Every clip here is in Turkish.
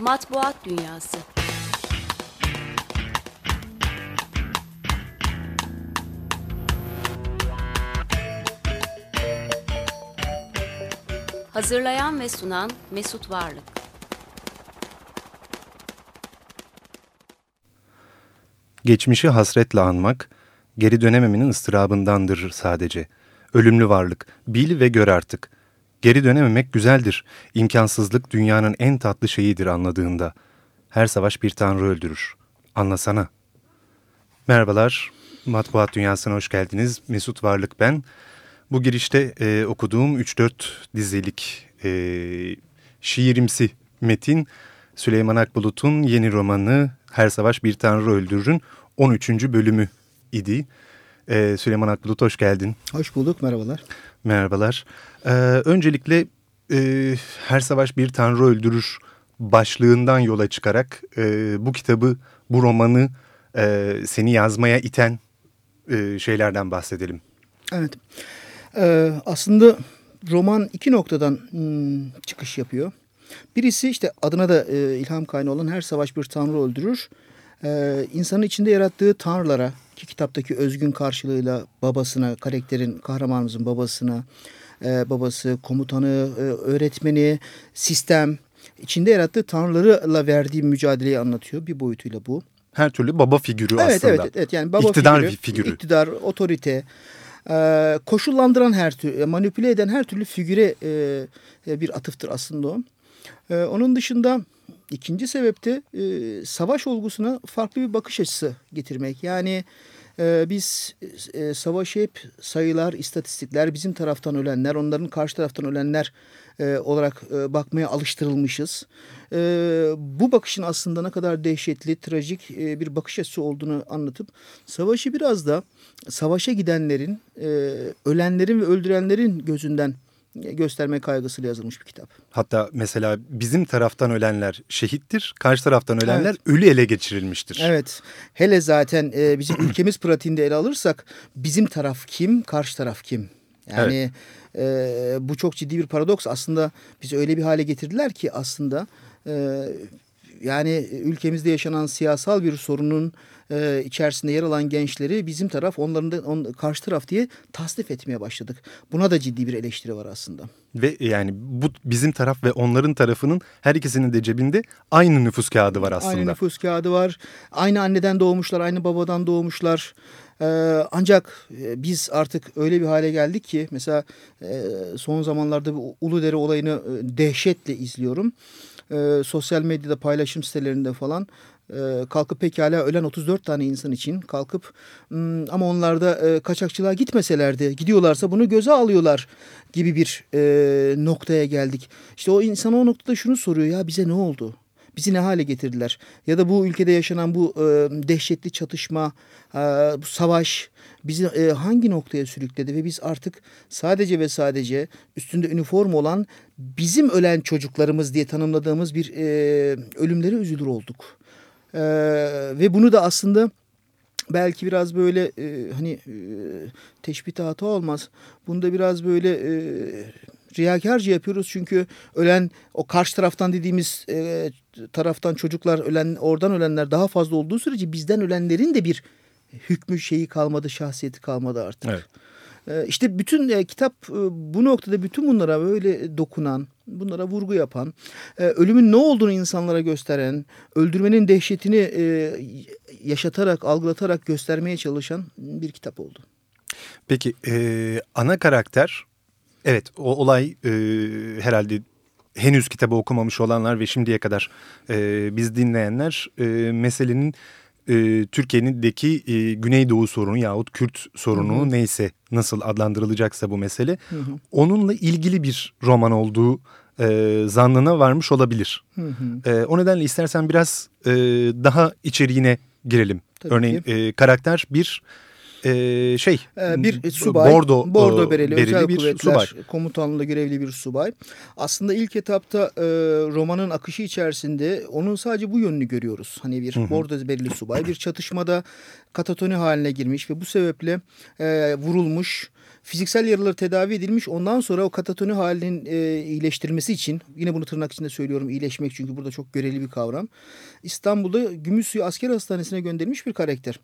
Matbuat Dünyası Hazırlayan ve sunan Mesut Varlık Geçmişi hasretle anmak, geri dönememenin ıstırabındandır sadece. Ölümlü varlık, bil ve gör artık. Geri dönememek güzeldir. İmkansızlık dünyanın en tatlı şeyidir anladığında. Her savaş bir tanrı öldürür. Anlasana. Merhabalar, Matbuat Dünyası'na hoş geldiniz. Mesut Varlık ben. Bu girişte e, okuduğum 3-4 dizilik e, şiirimsi metin Süleyman Akbulut'un yeni romanı Her Savaş Bir Tanrı Öldürür'ün 13. bölümü idi. Ee, Süleyman Akbulut hoş geldin. Hoş bulduk merhabalar. Merhabalar. Ee, öncelikle e, Her Savaş Bir Tanrı Öldürür başlığından yola çıkarak e, bu kitabı, bu romanı e, seni yazmaya iten e, şeylerden bahsedelim. Evet. Ee, aslında roman iki noktadan hmm, çıkış yapıyor. Birisi işte adına da e, ilham kaynağı olan Her Savaş Bir Tanrı Öldürür. Ee, insanın içinde yarattığı tanrılara ki kitaptaki özgün karşılığıyla babasına, karakterin, kahramanımızın babasına, e, babası, komutanı, e, öğretmeni, sistem, içinde yarattığı tanrılarla verdiği mücadeleyi anlatıyor. Bir boyutuyla bu. Her türlü baba figürü evet, aslında. Evet, evet. Yani baba İktidar figürü, figürü. İktidar, otorite, e, koşullandıran her türlü, manipüle eden her türlü figüre e, bir atıftır aslında o. E, onun dışında ikinci sebepte e, savaş olgusuna farklı bir bakış açısı getirmek. Yani e, biz e, savaşı hep sayılar, istatistikler, bizim taraftan ölenler, onların karşı taraftan ölenler e, olarak e, bakmaya alıştırılmışız. E, bu bakışın aslında ne kadar dehşetli, trajik e, bir bakış açısı olduğunu anlatıp savaşı biraz da savaşa gidenlerin, ölenlerin ve öldürenlerin gözünden gösterme kaygısıyla yazılmış bir kitap. Hatta mesela bizim taraftan ölenler şehittir, karşı taraftan ölenler evet. ölü ele geçirilmiştir. Evet. Hele zaten e, bizim ülkemiz pratiğinde ele alırsak bizim taraf kim, karşı taraf kim? Yani evet. e, bu çok ciddi bir paradoks. Aslında bizi öyle bir hale getirdiler ki aslında e, yani ülkemizde yaşanan siyasal bir sorunun e, içerisinde yer alan gençleri bizim taraf onların da on, karşı taraf diye tasnif etmeye başladık. Buna da ciddi bir eleştiri var aslında. Ve yani bu bizim taraf ve onların tarafının her ikisinin de cebinde aynı nüfus kağıdı var aslında. Aynı nüfus kağıdı var. Aynı anneden doğmuşlar, aynı babadan doğmuşlar. Ee, ancak biz artık öyle bir hale geldik ki mesela e, son zamanlarda bu Uludere olayını e, dehşetle izliyorum. E, sosyal medyada paylaşım sitelerinde falan e, kalkıp pekala ölen 34 tane insan için kalkıp hmm, ama onlar da e, kaçakçılığa gitmeselerdi gidiyorlarsa bunu göze alıyorlar gibi bir e, noktaya geldik. İşte o insan o noktada şunu soruyor ya bize ne oldu? Bizi ne hale getirdiler? Ya da bu ülkede yaşanan bu e, dehşetli çatışma, e, bu savaş bizi e, hangi noktaya sürükledi? Ve biz artık sadece ve sadece üstünde üniforma olan bizim ölen çocuklarımız diye tanımladığımız bir e, ölümlere üzülür olduk. Ee, ve bunu da aslında belki biraz böyle e, hani e, teşbih hata olmaz. Bunda biraz böyle e, riyakarca yapıyoruz çünkü ölen o karşı taraftan dediğimiz e, taraftan çocuklar ölen oradan ölenler daha fazla olduğu sürece bizden ölenlerin de bir hükmü şeyi kalmadı şahsiyeti kalmadı artık. Evet. E, işte bütün e, kitap e, bu noktada bütün bunlara böyle dokunan bunlara vurgu yapan, ölümün ne olduğunu insanlara gösteren, öldürmenin dehşetini yaşatarak, algılatarak göstermeye çalışan bir kitap oldu. Peki e, ana karakter, evet o olay e, herhalde henüz kitabı okumamış olanlar ve şimdiye kadar e, biz dinleyenler e, meselenin e, Türkiye'deki e, Güneydoğu sorunu yahut Kürt sorunu hı hı. neyse nasıl adlandırılacaksa bu mesele hı hı. onunla ilgili bir roman olduğu e, zannına varmış olabilir. Hı hı. E, o nedenle istersen biraz e, daha içeriğine girelim. Tabii Örneğin e, karakter bir e, şey ee, bir subay bordo, bordo bereli, özel bir kuvvetler subay. komutanlığında görevli bir subay. Aslında ilk etapta e, romanın akışı içerisinde onun sadece bu yönünü görüyoruz. Hani bir hı hı. bordo bereli subay bir çatışmada katatoni haline girmiş ve bu sebeple e, vurulmuş fiziksel yaraları tedavi edilmiş. Ondan sonra o katatoni halinin e, iyileştirilmesi için yine bunu tırnak içinde söylüyorum iyileşmek çünkü burada çok göreli bir kavram. İstanbul'da Gümüşsuyu Asker Hastanesi'ne gönderilmiş bir karakter.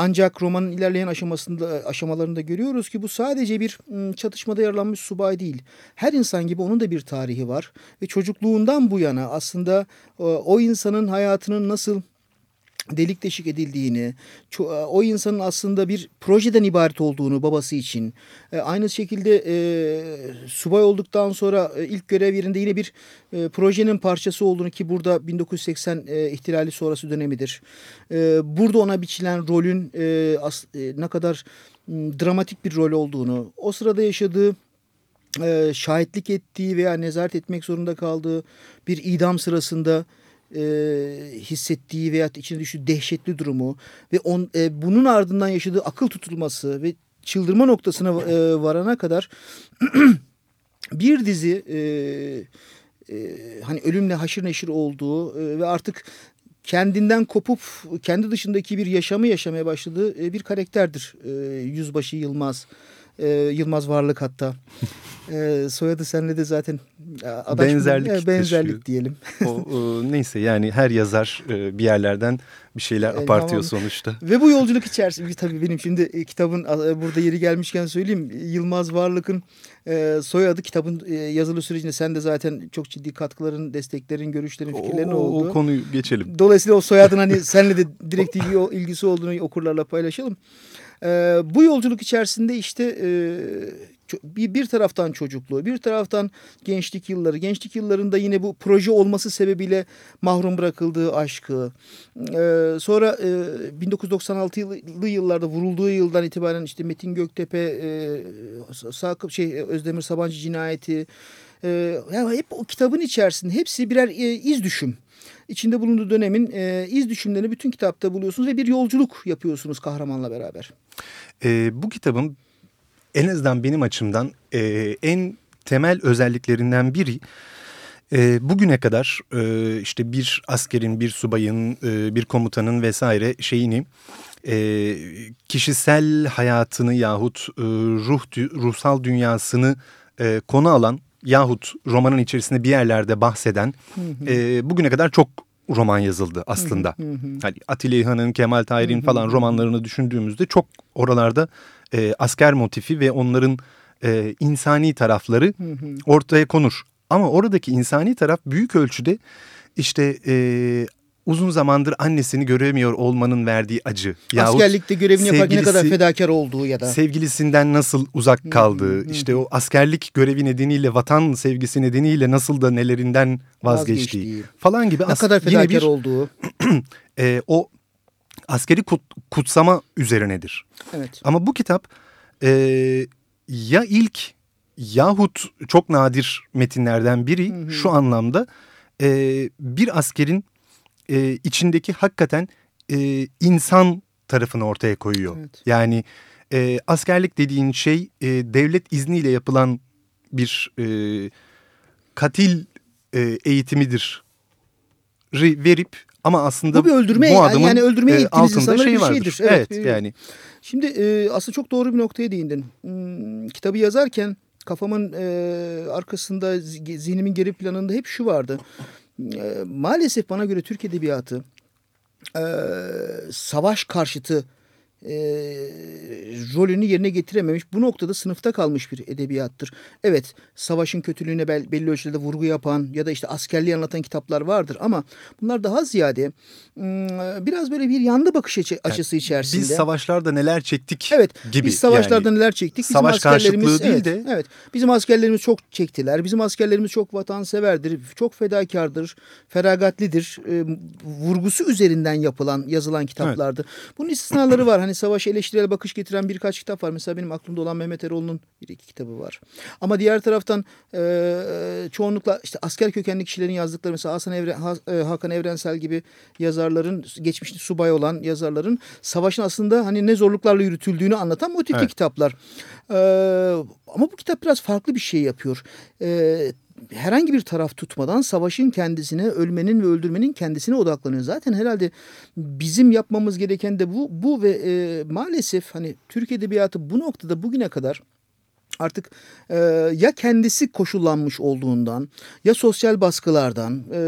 Ancak romanın ilerleyen aşamasında aşamalarında görüyoruz ki bu sadece bir çatışmada yaralanmış subay değil. Her insan gibi onun da bir tarihi var ve çocukluğundan bu yana aslında o insanın hayatının nasıl delik deşik edildiğini, e, o insanın aslında bir projeden ibaret olduğunu babası için, e, aynı şekilde e, subay olduktan sonra ilk görev yerinde yine bir projenin parçası olduğunu ki burada 1980 e, ihtilali sonrası dönemidir. Burada ona biçilen rolün ne kadar dramatik bir rol olduğunu, o sırada yaşadığı şahitlik ettiği veya nezaret etmek zorunda kaldığı bir idam sırasında e, hissettiği veya içine düştüğü dehşetli durumu ve on, e, bunun ardından yaşadığı akıl tutulması ve çıldırma noktasına e, varana kadar bir dizi e, e, hani ölümle haşır neşir olduğu e, ve artık kendinden kopup kendi dışındaki bir yaşamı yaşamaya başladığı e, bir karakterdir e, Yüzbaşı Yılmaz. Yılmaz Varlık hatta. e, soyadı senle de zaten adaş benzerlik, e, benzerlik diyelim. o, o, neyse yani her yazar e, bir yerlerden bir şeyler e, apartıyor tamam. sonuçta. Ve bu yolculuk içerisinde tabii benim şimdi e, kitabın e, burada yeri gelmişken söyleyeyim. Yılmaz Varlık'ın e, soyadı kitabın e, yazılı sürecinde sen de zaten çok ciddi katkıların, desteklerin, görüşlerin, fikirlerin o, oldu. O konuyu geçelim. Dolayısıyla o soyadın hani senle de direkt ilgisi olduğunu okurlarla paylaşalım. E, bu yolculuk içerisinde işte e, bir, bir taraftan çocukluğu, bir taraftan gençlik yılları. Gençlik yıllarında yine bu proje olması sebebiyle mahrum bırakıldığı aşkı. Ee, sonra e, 1996'lı yıllarda vurulduğu yıldan itibaren işte Metin Göktepe, e, Sakıp şey Özdemir Sabancı cinayeti. E, yani hep o kitabın içerisinde hepsi birer e, iz düşüm içinde bulunduğu dönemin e, iz düşümlerini bütün kitapta buluyorsunuz ve bir yolculuk yapıyorsunuz kahramanla beraber. E, bu kitabın en azından benim açımdan e, en temel özelliklerinden biri e, bugüne kadar e, işte bir askerin, bir subayın, e, bir komutanın vesaire şeyini e, kişisel hayatını yahut e, ruh ruhsal dünyasını e, konu alan yahut romanın içerisinde bir yerlerde bahseden hı hı. E, bugüne kadar çok roman yazıldı aslında. Hı hı. Hani Atilla İlhan'ın, Kemal Tahir'in falan romanlarını düşündüğümüzde çok oralarda e, asker motifi ve onların e, insani tarafları hı hı. ortaya konur. Ama oradaki insani taraf büyük ölçüde işte e, uzun zamandır annesini göremiyor olmanın verdiği acı. Askerlikte görevini yaparken ne kadar fedakar olduğu ya da. Sevgilisinden nasıl uzak kaldığı, hmm, işte o askerlik görevi nedeniyle, vatan sevgisi nedeniyle nasıl da nelerinden vazgeçtiği, vazgeçtiği. falan gibi. Ne kadar fedakar bir, olduğu. e, o askeri kut, kutsama üzerinedir. Evet. Ama bu kitap e, ya ilk yahut çok nadir metinlerden biri hı hı. şu anlamda e, bir askerin e, içindeki hakikaten e, insan tarafını ortaya koyuyor. Evet. Yani e, askerlik dediğin şey e, devlet izniyle yapılan bir e, katil e, eğitimidir verip ama aslında bu bir öldürme bu adamın yani öldürmeye e, altında şey vardır. Şeydir. Evet, evet yani. Şimdi e, aslında çok doğru bir noktaya değindin. Hmm, kitabı yazarken kafamın e, arkasında zihnimin geri planında hep şu vardı. E, maalesef bana göre Türk Edebiyatı e, savaş karşıtı e, rolünü yerine getirememiş. Bu noktada sınıfta kalmış bir edebiyattır. Evet savaşın kötülüğüne belli ölçüde vurgu yapan ya da işte askerliği anlatan kitaplar vardır ama bunlar daha ziyade biraz böyle bir yanlı bakış açısı yani, içerisinde. Biz savaşlarda neler çektik evet, gibi. Biz savaşlarda yani, neler çektik. Bizim savaş karşıtlığı değil evet, de. Evet bizim askerlerimiz çok çektiler. Bizim askerlerimiz çok vatanseverdir. Çok fedakardır. Feragatlidir. E, vurgusu üzerinden yapılan yazılan kitaplardı. Evet. Bunun istisnaları var. Hani savaşa eleştirel bakış getiren birkaç kitap var. Mesela benim aklımda olan Mehmet Eroğlu'nun bir iki kitabı var. Ama diğer taraftan e, çoğunlukla işte asker kökenli kişilerin yazdıkları mesela Hasan Evren, ha, Hakan Evrensel gibi yazarların geçmişte subay olan yazarların savaşın aslında hani ne zorluklarla yürütüldüğünü anlatan motifli evet. kitaplar. E, ama bu kitap biraz farklı bir şey yapıyor. E, herhangi bir taraf tutmadan savaşın kendisine, ölmenin ve öldürmenin kendisine odaklanıyor. Zaten herhalde bizim yapmamız gereken de bu. Bu ve e, maalesef hani Türk Edebiyatı bu noktada bugüne kadar artık e, ya kendisi koşullanmış olduğundan ya sosyal baskılardan e,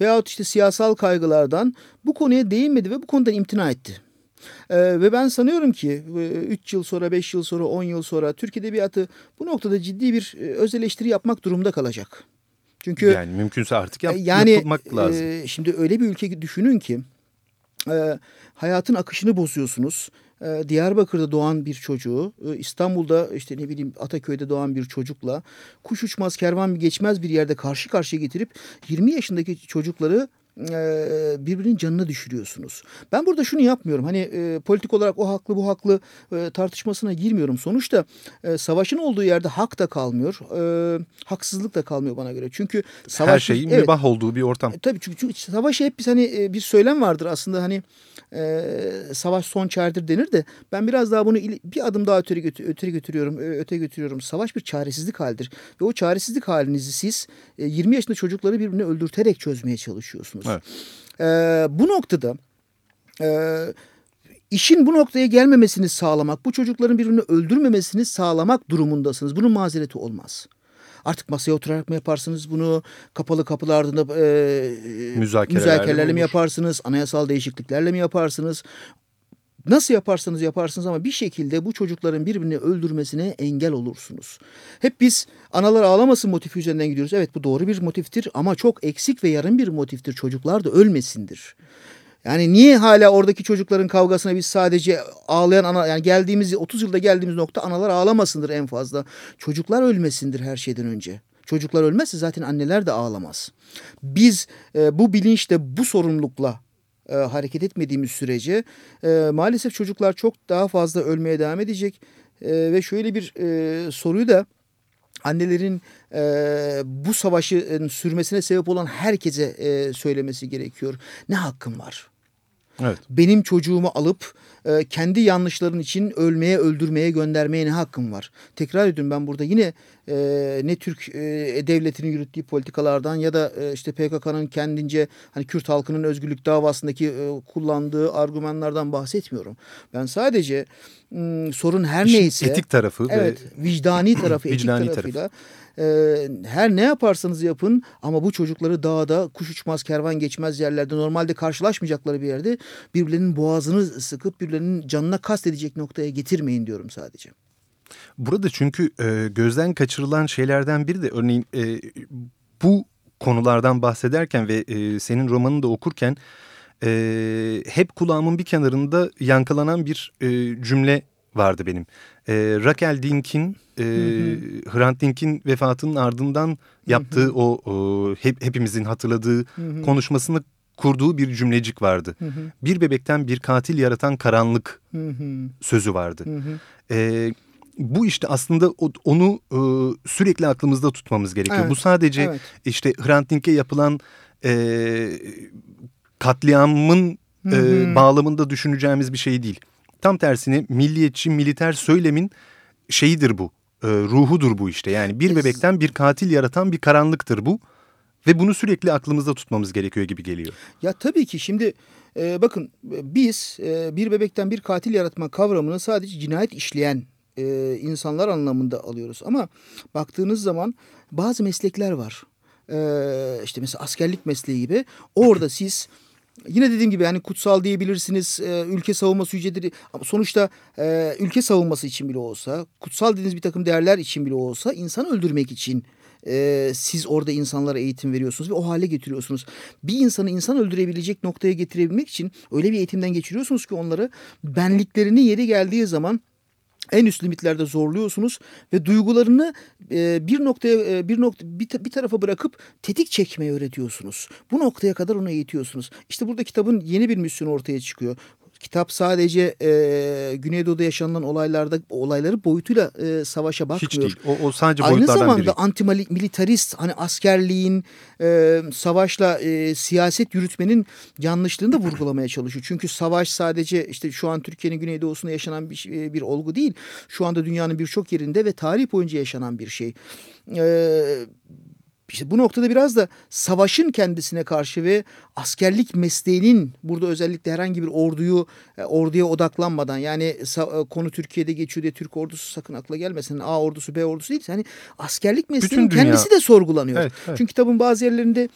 veyahut işte siyasal kaygılardan bu konuya değinmedi ve bu konudan imtina etti. Ee, ve ben sanıyorum ki 3 yıl sonra, 5 yıl sonra, 10 yıl sonra Türk Edebiyatı bu noktada ciddi bir e, öz eleştiri yapmak durumda kalacak. Çünkü yani mümkünse artık yap, yani, yapmak lazım. E, şimdi öyle bir ülke düşünün ki e, hayatın akışını bozuyorsunuz. E, Diyarbakır'da doğan bir çocuğu, e, İstanbul'da işte ne bileyim Ataköy'de doğan bir çocukla kuş uçmaz kervan geçmez bir yerde karşı karşıya getirip 20 yaşındaki çocukları e, birbirinin canına düşürüyorsunuz. Ben burada şunu yapmıyorum. Hani e, politik olarak o haklı bu haklı e, tartışmasına girmiyorum. Sonuçta e, savaşın olduğu yerde hak da kalmıyor. E, haksızlık da kalmıyor bana göre. Çünkü savaş her şeyin evet, mübah olduğu bir ortam. E, tabii çünkü, çünkü savaşı hep biz hani e, bir söylem vardır aslında hani e, savaş son çaredir denir de ben biraz daha bunu bir adım daha öteri, götür, öteri götürüyorum. Öte götürüyorum. Savaş bir çaresizlik halidir. Ve o çaresizlik halinizi siz e, 20 yaşında çocukları birbirine öldürterek çözmeye çalışıyorsunuz. Evet. Ee, bu noktada e, işin bu noktaya gelmemesini sağlamak, bu çocukların birbirini öldürmemesini sağlamak durumundasınız. Bunun mazereti olmaz. Artık masaya oturarak mı yaparsınız bunu? Kapalı kapılar ardında e, müzakerelerle, müzakerelerle mi yaparsınız? Anayasal değişikliklerle mi yaparsınız? Nasıl yaparsanız yaparsınız ama bir şekilde bu çocukların birbirini öldürmesine engel olursunuz. Hep biz analar ağlamasın motifi üzerinden gidiyoruz. Evet bu doğru bir motiftir ama çok eksik ve yarım bir motiftir. Çocuklar da ölmesindir. Yani niye hala oradaki çocukların kavgasına biz sadece ağlayan ana yani geldiğimiz 30 yılda geldiğimiz nokta analar ağlamasındır en fazla. Çocuklar ölmesindir her şeyden önce. Çocuklar ölmezse zaten anneler de ağlamaz. Biz e, bu bilinçle bu sorumlulukla e, hareket etmediğimiz sürece e, maalesef çocuklar çok daha fazla ölmeye devam edecek. E, ve şöyle bir e, soruyu da annelerin e, bu savaşın sürmesine sebep olan herkese e, söylemesi gerekiyor. Ne hakkım var? Evet. Benim çocuğumu alıp e, kendi yanlışların için ölmeye, öldürmeye, göndermeye ne hakkım var? Tekrar ediyorum ben burada yine e, ne Türk e, devletinin yürüttüğü politikalardan ya da e, işte PKK'nın kendince hani Kürt halkının özgürlük davasındaki e, kullandığı argümanlardan bahsetmiyorum. Ben sadece m, sorun her İşin neyse etik tarafı evet, ve vicdani tarafı, vicdani etik tarafıyla tarafı e, her ne yaparsanız yapın ama bu çocukları dağda kuş uçmaz kervan geçmez yerlerde normalde karşılaşmayacakları bir yerde birbirlerinin boğazını sıkıp birbirlerinin canına kast edecek noktaya getirmeyin diyorum sadece. Burada çünkü e, gözden kaçırılan şeylerden biri de örneğin e, bu konulardan bahsederken ve e, senin romanını da okurken e, hep kulağımın bir kenarında yankılanan bir e, cümle vardı benim. E, Raquel Dink'in e, Hrant Dink'in vefatının ardından yaptığı hı hı. o, o hep, hepimizin hatırladığı hı hı. konuşmasını kurduğu bir cümlecik vardı. Hı hı. Bir bebekten bir katil yaratan karanlık hı hı. sözü vardı. Hı hı. E, bu işte aslında onu e, sürekli aklımızda tutmamız gerekiyor. Evet. Bu sadece evet. işte Hrant Dink'e yapılan e, katliamın hı hı. E, bağlamında düşüneceğimiz bir şey değil. Tam tersine milliyetçi militer söylemin şeyidir bu. E, ruhudur bu işte. Yani bir bebekten bir katil yaratan bir karanlıktır bu. Ve bunu sürekli aklımızda tutmamız gerekiyor gibi geliyor. Ya tabii ki şimdi e, bakın biz e, bir bebekten bir katil yaratma kavramını sadece cinayet işleyen e, insanlar anlamında alıyoruz. Ama baktığınız zaman bazı meslekler var. E, işte mesela askerlik mesleği gibi. Orada siz Yine dediğim gibi yani kutsal diyebilirsiniz, e, ülke savunması yücedir. Ama sonuçta e, ülke savunması için bile olsa, kutsal dediğiniz bir takım değerler için bile olsa insan öldürmek için e, siz orada insanlara eğitim veriyorsunuz ve o hale getiriyorsunuz. Bir insanı insan öldürebilecek noktaya getirebilmek için öyle bir eğitimden geçiriyorsunuz ki onları benliklerini yeri geldiği zaman en üst limitlerde zorluyorsunuz ve duygularını e, bir noktaya e, bir nokta bir, bir tarafa bırakıp tetik çekmeyi öğretiyorsunuz. Bu noktaya kadar onu eğitiyorsunuz. İşte burada kitabın yeni bir misyonu ortaya çıkıyor. Kitap sadece e, Güneydoğu'da yaşanılan olaylarda olayları boyutuyla e, savaşa bakmıyor. Hiç değil. O, o sadece Aynı zamanda biri. anti-militarist hani askerliğin e, savaşla e, siyaset yürütmenin yanlışlığını da vurgulamaya çalışıyor. Çünkü savaş sadece işte şu an Türkiye'nin Güneydoğu'sunda yaşanan bir, e, bir olgu değil. Şu anda dünyanın birçok yerinde ve tarih boyunca yaşanan bir şey. E, işte bu noktada biraz da savaşın kendisine karşı ve askerlik mesleğinin burada özellikle herhangi bir orduyu e, orduya odaklanmadan yani e, konu Türkiye'de geçiyor diye Türk ordusu sakın akla gelmesin. A ordusu B ordusu değil. Hani askerlik mesleğinin kendisi de sorgulanıyor. Evet, evet. Çünkü kitabın bazı yerlerinde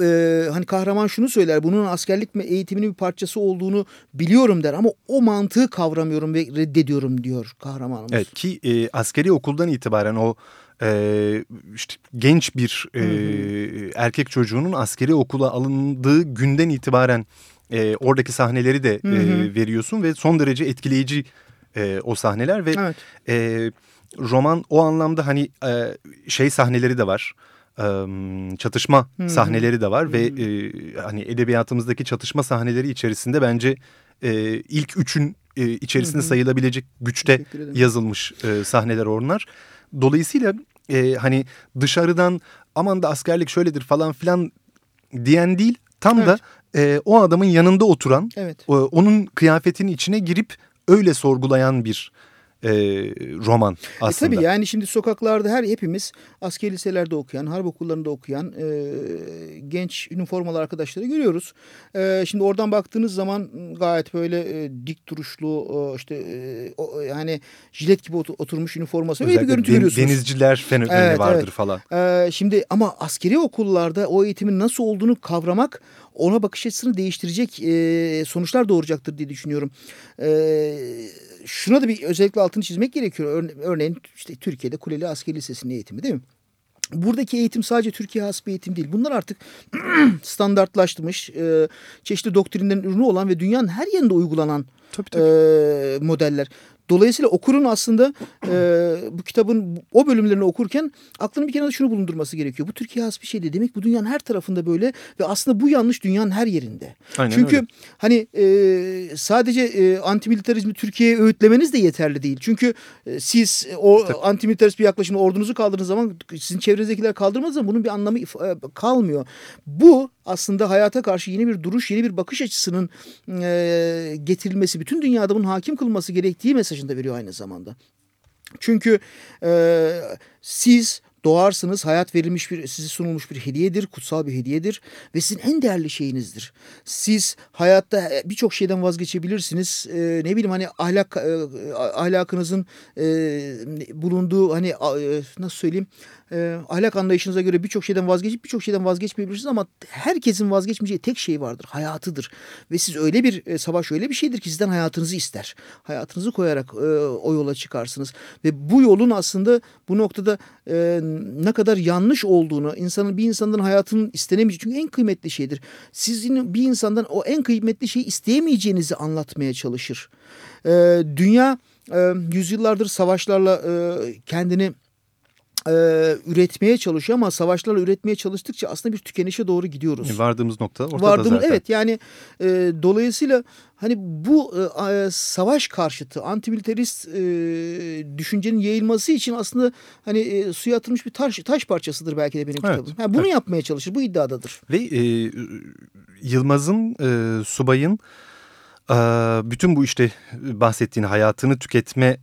e, hani kahraman şunu söyler bunun askerlik eğitiminin bir parçası olduğunu biliyorum der ama o mantığı kavramıyorum ve reddediyorum diyor kahramanımız. Evet ki e, askeri okuldan itibaren o e, işte genç bir e, erkek çocuğunun askeri okula alındığı günden itibaren e, oradaki sahneleri de E, veriyorsun ve son derece etkileyici e, o sahneler ve evet. e, roman o anlamda hani e, şey sahneleri de var çatışma sahneleri de var -hı. ve e, hani edebiyatımızdaki çatışma sahneleri içerisinde bence e, ilk üçün e, içerisinde -hı. sayılabilecek güçte yazılmış e, sahneler onlar. Dolayısıyla e, hani dışarıdan aman da askerlik şöyledir falan filan diyen değil tam evet. da e, o adamın yanında oturan evet. o, onun kıyafetinin içine girip öyle sorgulayan bir e, roman aslında. E tabii yani şimdi sokaklarda her hepimiz askeri liselerde okuyan, harp okullarında okuyan e, genç üniformalı arkadaşları görüyoruz. E, şimdi oradan baktığınız zaman gayet böyle e, dik duruşlu e, işte e, o, yani jilet gibi oturmuş üniforması öyle bir görüntü den, görüyorsunuz. Denizciler fenomeni evet, vardır evet. falan. E, şimdi ama askeri okullarda o eğitimin nasıl olduğunu kavramak ona bakış açısını değiştirecek e, sonuçlar doğuracaktır diye düşünüyorum. E, şuna da bir özellikle altını çizmek gerekiyor. Örneğin işte Türkiye'de Kuleli Askeri Lisesi'nin eğitimi değil mi? Buradaki eğitim sadece Türkiye has bir eğitim değil. Bunlar artık standartlaşmış, e, çeşitli doktrinlerin ürünü olan ve dünyanın her yerinde uygulanan tabii, tabii. E, modeller. Dolayısıyla okurun aslında e, bu kitabın o bölümlerini okurken aklının bir kenarda şunu bulundurması gerekiyor. Bu Türkiye has bir şey de demek bu dünyanın her tarafında böyle ve aslında bu yanlış dünyanın her yerinde. Aynen Çünkü öyle. hani e, sadece e, antimilitarizmi Türkiye'ye öğütlemeniz de yeterli değil. Çünkü e, siz o Tabii. antimilitarist bir yaklaşımla ordunuzu kaldırdığınız zaman sizin çevrenizdekiler kaldırmadığınız zaman bunun bir anlamı e, kalmıyor. Bu aslında hayata karşı yeni bir duruş, yeni bir bakış açısının e, getirilmesi, bütün dünyada bunun hakim kılması gerektiği mesajını da veriyor aynı zamanda. Çünkü e, siz doğarsınız. Hayat verilmiş bir, size sunulmuş bir hediyedir, kutsal bir hediyedir ve sizin en değerli şeyinizdir. Siz hayatta birçok şeyden vazgeçebilirsiniz. Ee, ne bileyim hani ahlak e, ahlakınızın e, bulunduğu hani e, nasıl söyleyeyim e, ahlak anlayışınıza göre birçok şeyden vazgeçip birçok şeyden vazgeçmeyebilirsiniz ama herkesin vazgeçmeyeceği tek şey vardır. Hayatıdır. Ve siz öyle bir e, savaş öyle bir şeydir ki sizden hayatınızı ister. Hayatınızı koyarak e, o yola çıkarsınız. Ve bu yolun aslında bu noktada e, ne kadar yanlış olduğunu, insanın bir insanın hayatının istenemeyeceği çünkü en kıymetli şeydir. Sizin bir insandan o en kıymetli şeyi isteyemeyeceğinizi anlatmaya çalışır. E, dünya e, yüzyıllardır savaşlarla e, kendini e, üretmeye çalışıyor ama savaşlarla üretmeye çalıştıkça aslında bir tükenişe doğru gidiyoruz. E, vardığımız nokta ortada Vardığımız, zaten. Evet yani e, dolayısıyla hani bu e, savaş karşıtı antimilitarist e, düşüncenin yayılması için aslında hani e, suya atılmış bir taş, taş parçasıdır belki de benim evet. kitabım. Yani bunu evet. yapmaya çalışır bu iddiadadır. Ve e, Yılmaz'ın e, subayın bütün bu işte bahsettiğin hayatını tüketme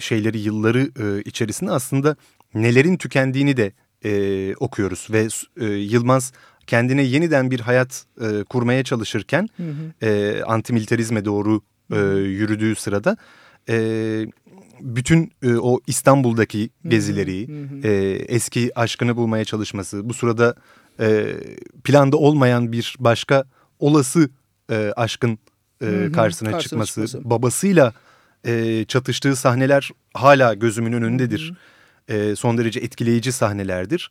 şeyleri yılları içerisinde aslında nelerin tükendiğini de e, okuyoruz ve e, Yılmaz kendine yeniden bir hayat e, kurmaya çalışırken hı hı. E, antimilitarizme doğru e, yürüdüğü sırada e, bütün e, o İstanbul'daki gezileri, hı hı. E, eski aşkını bulmaya çalışması, bu sırada e, planda olmayan bir başka olası e, aşkın e, hı hı. karşısına, karşısına çıkması, çıkması, babasıyla e, çatıştığı sahneler hala gözümün önündedir. Hı hı e, son derece etkileyici sahnelerdir.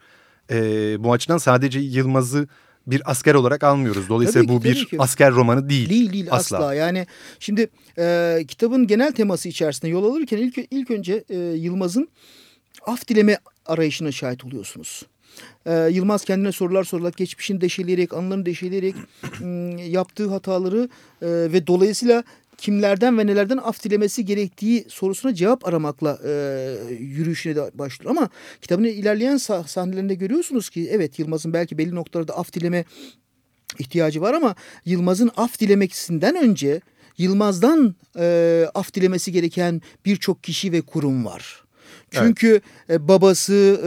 E, bu açıdan sadece Yılmaz'ı bir asker olarak almıyoruz. Dolayısıyla ki, bu bir ki. asker romanı değil. Değil değil asla. asla. Yani şimdi e, kitabın genel teması içerisinde yol alırken ilk, ilk önce e, Yılmaz'ın af dileme arayışına şahit oluyorsunuz. Ee, Yılmaz kendine sorular sorarak, geçmişini deşeleyerek, anılarını deşeleyerek yaptığı hataları e, ve dolayısıyla kimlerden ve nelerden af dilemesi gerektiği sorusuna cevap aramakla e, yürüyüşüne de başlıyor. Ama kitabın ilerleyen sah sahnelerinde görüyorsunuz ki evet Yılmaz'ın belki belli noktalarda af dileme ihtiyacı var ama Yılmaz'ın af dilemesinden önce Yılmaz'dan e, af dilemesi gereken birçok kişi ve kurum var. Çünkü evet. babası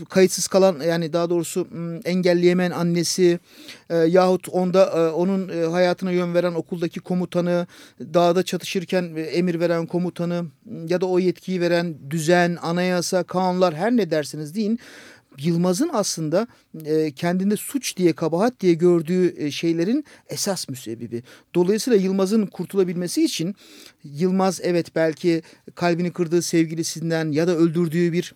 e, kayıtsız kalan yani daha doğrusu engelleyemeyen annesi e, yahut onda e, onun hayatına yön veren okuldaki komutanı, dağda çatışırken emir veren komutanı ya da o yetkiyi veren düzen, anayasa, kanunlar her ne derseniz deyin Yılmaz'ın aslında e, kendinde suç diye kabahat diye gördüğü e, şeylerin esas müsebbibi. Dolayısıyla Yılmaz'ın kurtulabilmesi için Yılmaz evet belki kalbini kırdığı sevgilisinden ya da öldürdüğü bir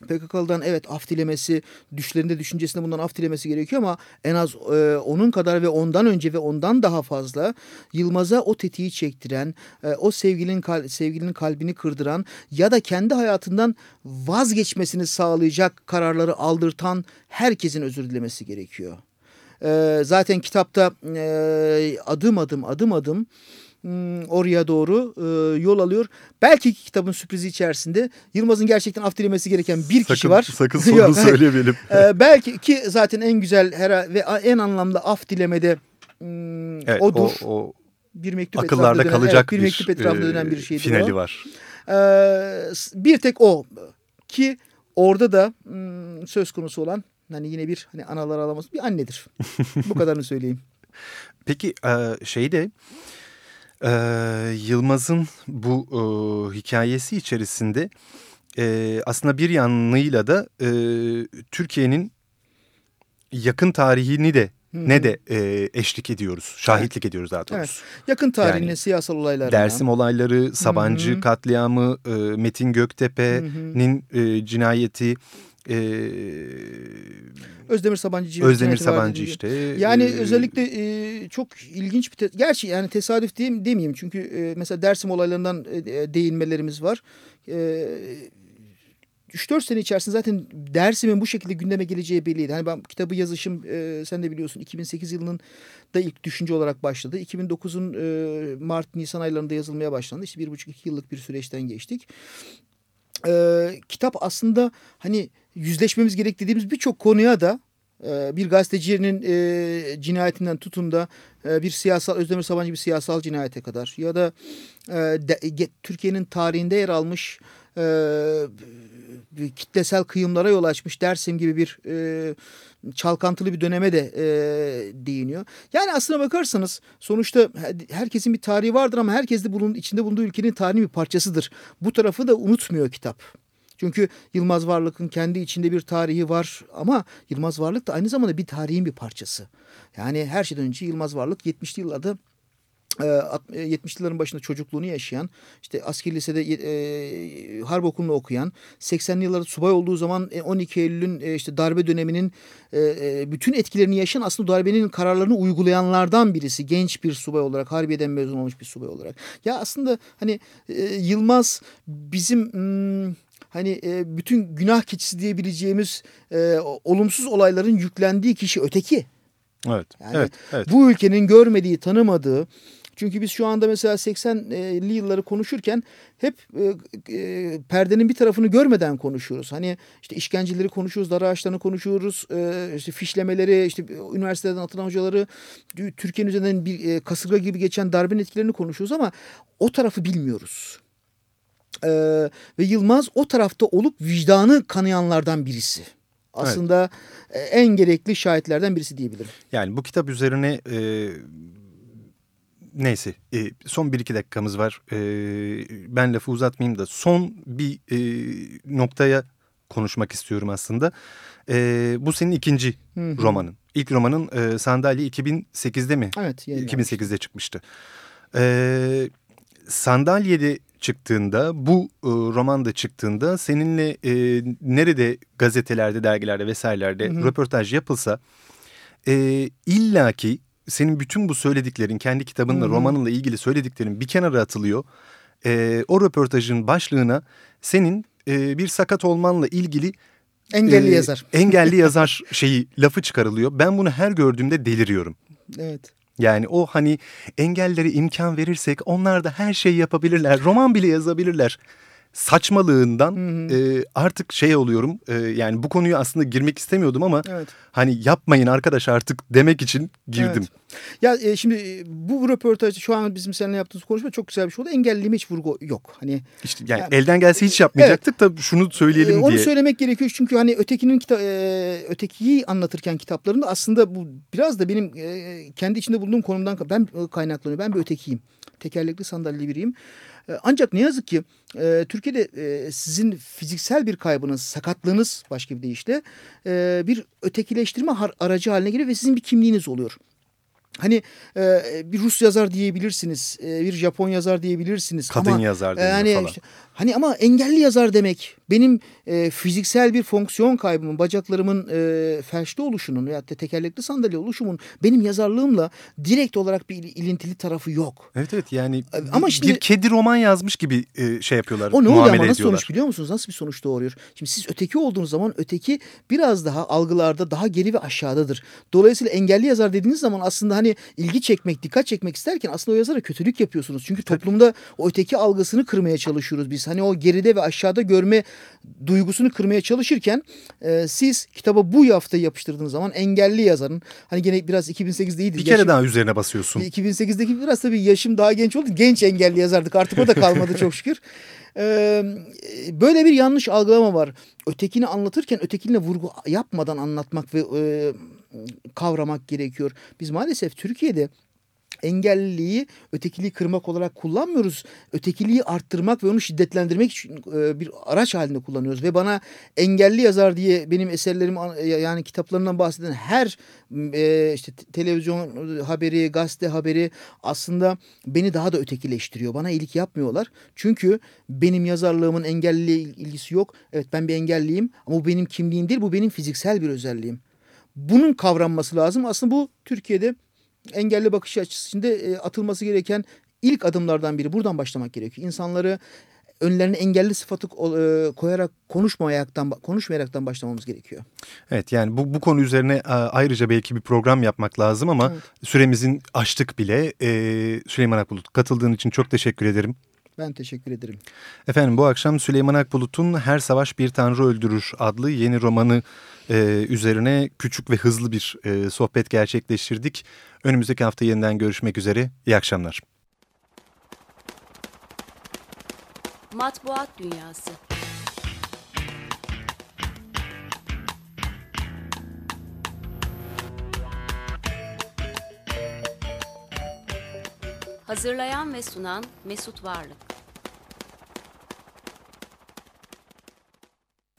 PKK'lıdan evet af dilemesi, düşlerinde düşüncesinde bundan af dilemesi gerekiyor ama en az e, onun kadar ve ondan önce ve ondan daha fazla Yılmaz'a o tetiği çektiren, e, o sevgilinin kal sevgilinin kalbini kırdıran ya da kendi hayatından vazgeçmesini sağlayacak kararları aldırtan herkesin özür dilemesi gerekiyor. E, zaten kitapta e, adım adım adım adım oraya doğru e, yol alıyor. Belki kitabın sürprizi içerisinde Yılmaz'ın gerçekten af dilemesi gereken bir sakın, kişi var. Sakın sonunu söylemeyelim. e, belki ki zaten en güzel her ve en anlamda af dilemede hmm, evet, odur. O, o bir mektup akıllarda dönen, kalacak evet, bir mektup etrafında e, dönen bir şeydir finali o. var. E, bir tek o ki orada da hmm, söz konusu olan hani yine bir hani analar alamaz bir annedir. Bu kadarını söyleyeyim. Peki e, şeyi de ee, Yılmaz'ın bu e, hikayesi içerisinde e, aslında bir yanıyla da e, Türkiye'nin yakın tarihini de Hı-hı. ne de e, eşlik ediyoruz, şahitlik evet. ediyoruz daha doğrusu. Evet. Yakın tarihine, yani, siyasal olaylarına. Dersim olayları, Sabancı Hı-hı. katliamı, e, Metin Göktepe'nin e, cinayeti, e, Özdemir Sabancı Özdemir Sabancı işte. Yani ee, özellikle e, çok ilginç bir gerçi yani tesadüf diyeyim, demeyeyim çünkü e, mesela Dersim olaylarından e, değinmelerimiz var. E, 3-4 sene içerisinde zaten Dersim'in bu şekilde gündeme geleceği belliydi. Hani ben kitabı yazışım e, sen de biliyorsun 2008 yılının da ilk düşünce olarak başladı. 2009'un e, Mart-Nisan aylarında yazılmaya başlandı. İşte bir buçuk iki yıllık bir süreçten geçtik. E, kitap aslında hani yüzleşmemiz gerek dediğimiz birçok konuya da e, bir gazetecinin e, cinayetinden tutun da e, bir siyasal Özdemir Sabancı bir siyasal cinayete kadar ya da e, Türkiye'nin tarihinde yer almış e, kitlesel kıyımlara yol açmış Dersim gibi bir e, çalkantılı bir döneme de e, değiniyor. Yani aslına bakarsanız sonuçta herkesin bir tarihi vardır ama herkes de bunun içinde bulunduğu ülkenin tarihi bir parçasıdır. Bu tarafı da unutmuyor kitap. Çünkü Yılmaz Varlık'ın kendi içinde bir tarihi var ama Yılmaz Varlık da aynı zamanda bir tarihin bir parçası. Yani her şeyden önce Yılmaz Varlık 70'li yıllarda 70'li yılların başında çocukluğunu yaşayan, işte askeri lisede e, harp okulunu okuyan, 80'li yıllarda subay olduğu zaman 12 Eylül'ün e, işte darbe döneminin e, e, bütün etkilerini yaşayan aslında darbenin kararlarını uygulayanlardan birisi. Genç bir subay olarak, harbiyeden mezun olmuş bir subay olarak. Ya aslında hani e, Yılmaz bizim... Hmm, hani e, bütün günah keçisi diyebileceğimiz e, olumsuz olayların yüklendiği kişi öteki. Evet, yani evet, evet. Bu ülkenin görmediği, tanımadığı, çünkü biz şu anda mesela 80'li yılları konuşurken hep e, e, perdenin bir tarafını görmeden konuşuyoruz. Hani işte işkenceleri konuşuyoruz, dar ağaçlarını konuşuyoruz, e, işte fişlemeleri, işte üniversiteden atılan hocaları, Türkiye'nin üzerinden bir e, kasırga gibi geçen darbenin etkilerini konuşuyoruz ama o tarafı bilmiyoruz. Ee, ve Yılmaz o tarafta olup vicdanı kanayanlardan birisi. Aslında evet. en gerekli şahitlerden birisi diyebilirim. Yani bu kitap üzerine e, neyse e, son bir iki dakikamız var. E, ben lafı uzatmayayım da son bir e, noktaya konuşmak istiyorum aslında. E, bu senin ikinci Hı -hı. romanın. İlk romanın e, Sandalye 2008'de mi? Evet. 2008'de çıkmıştı. E, Sandalyede çıktığında bu e, roman da çıktığında seninle e, nerede gazetelerde dergilerde vesairelerde hı hı. röportaj yapılsa e, illaki senin bütün bu söylediklerin kendi kitabınla hı hı. romanınla ilgili söylediklerin bir kenara atılıyor. E, o röportajın başlığına senin e, bir sakat olmanla ilgili engelli e, yazar engelli yazar şeyi lafı çıkarılıyor. Ben bunu her gördüğümde deliriyorum. Evet. Yani o hani engelleri imkan verirsek onlar da her şeyi yapabilirler. Roman bile yazabilirler. Saçmalığından hı hı. E, artık şey oluyorum e, yani bu konuyu aslında girmek istemiyordum ama evet. hani yapmayın arkadaş artık demek için girdim. Evet. Ya e, şimdi bu röportajda şu an bizim seninle yaptığımız konuşma çok güzel bir şey oldu. Engelliliğime hiç vurgu yok. Hani İşte yani, Yani- elden gelse hiç yapmayacaktık da şunu söyleyelim e, onu diye. söylemek gerekiyor çünkü hani ötekinin kita- e, ötekiyi anlatırken kitaplarında aslında bu biraz da benim e, kendi içinde bulunduğum konumdan ben e, kaynaklanıyor. Ben bir ötekiyim. Tekerlekli sandalyeli biriyim. E, Ancak ne yazık ki e, Türkiye'de e, sizin fiziksel bir kaybınız, sakatlığınız başka bir deyişle e, bir ötekileştirme aracı haline geliyor ve sizin bir kimliğiniz oluyor. Hani e, bir Rus yazar diyebilirsiniz, e, bir Japon yazar diyebilirsiniz. Kadın ama, yazar e, hani falan. işte- hani ama engelli yazar demek benim e, fiziksel bir fonksiyon kaybımın, bacaklarımın e, felçli oluşunun ya da tekerlekli sandalye oluşumun benim yazarlığımla direkt olarak bir il- ilintili tarafı yok. Evet evet yani Ama bir, şimdi- bir kedi roman yazmış gibi e, şey yapıyorlar. O ne oluyor ama nasıl ediyorlar. sonuç biliyor musunuz? Nasıl bir sonuç doğuruyor? Şimdi siz öteki olduğunuz zaman öteki biraz daha algılarda daha geri ve aşağıdadır. Dolayısıyla engelli yazar dediğiniz zaman aslında hani ilgi çekmek, dikkat çekmek isterken aslında o yazara kötülük yapıyorsunuz. Çünkü toplumda o öteki algısını kırmaya çalışıyoruz biz. Hani o geride ve aşağıda görme duygusunu kırmaya çalışırken e, siz kitaba bu yaftayı yapıştırdığınız zaman engelli yazarın hani gene biraz 2008'de iyiydi. Bir kere Yaşım- daha üzerine basıyorsun. 2008'deki biraz tabii yaşım daha genç oldu. Genç engelli yazardık artık o da kalmadı çok şükür. Böyle bir yanlış algılama var. Ötekini anlatırken ötekine vurgu yapmadan anlatmak ve e, kavramak gerekiyor. Biz maalesef Türkiye'de engelliliği ötekiliği kırmak olarak kullanmıyoruz. Ötekiliği arttırmak ve onu şiddetlendirmek için e, bir araç halinde kullanıyoruz. Ve bana engelli yazar diye benim eserlerim an- yani kitaplarından bahseden her e, işte te- televizyon haberi, gazete haberi aslında beni daha da ötekileştiriyor. Bana iyilik yapmıyorlar. Çünkü benim yazarlığımın engelliliğe il- ilgisi yok. Evet ben bir engelliyim ama bu benim kimliğim değil bu benim fiziksel bir özelliğim. Bunun kavranması lazım. Aslında bu Türkiye'de engelli bakış açısında e, atılması gereken ilk adımlardan biri. Buradan başlamak gerekiyor. İnsanları önlerine engelli sıfatı e, koyarak konuşmayaraktan konuşmayaraktan başlamamız gerekiyor. Evet yani bu, bu konu üzerine a, ayrıca belki bir program yapmak lazım ama Evet. süremizin aştık bile. Süleyman Akbulut katıldığın için çok teşekkür ederim. Ben teşekkür ederim. Efendim bu akşam Süleyman Akbulut'un Her Savaş Bir Tanrı Öldürür adlı yeni romanı e, üzerine küçük ve hızlı bir e, sohbet gerçekleştirdik. Önümüzdeki hafta yeniden görüşmek üzere. İyi akşamlar. Matbuat Dünyası Hazırlayan ve sunan Mesut Varlık